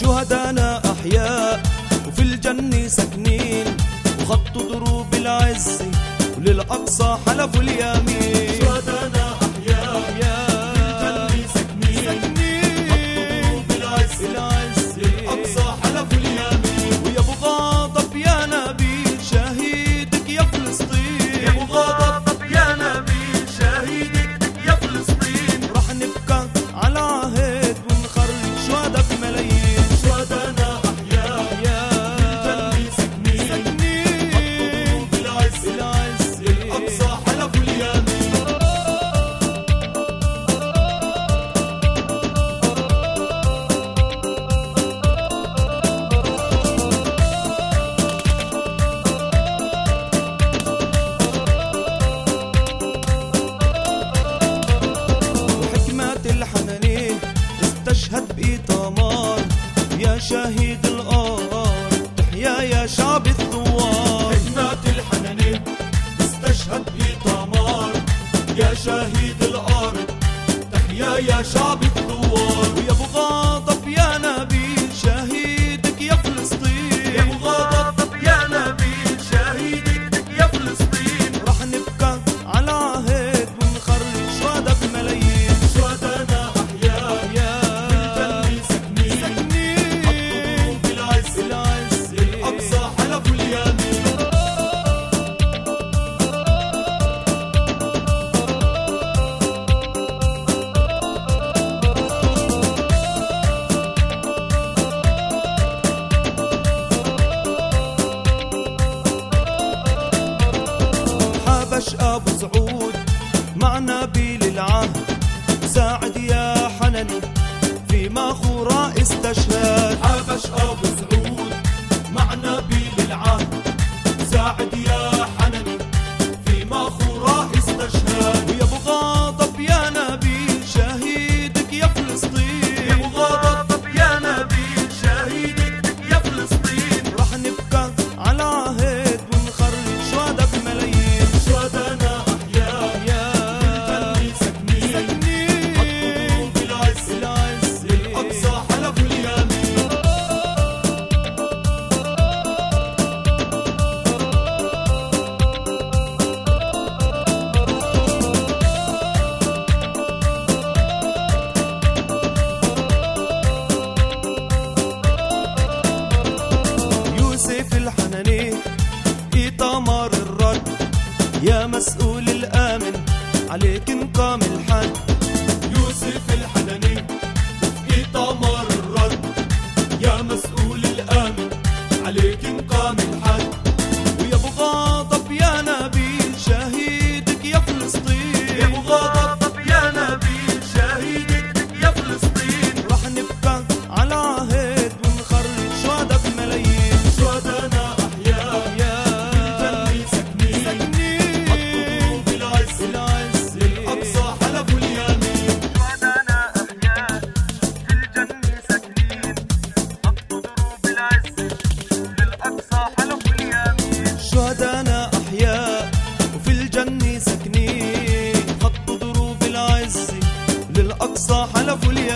شهدانا أحياء وفي الجنة ساكنين وخطوا دروب العز وللأقصى حلفوا اليمين. شهيد الأرض. يا يا شعب الثوار. هنات الحنانية نستشهد بدمار يا شهيد الأرض. تحيا يا شعب الثوار أبو سعود. مع نبيل العهد ساعد يا حنني. فيما خورا استشهد. قمر الرد. يا مسؤول الآمن عليك انقام الحد. صاح لفولي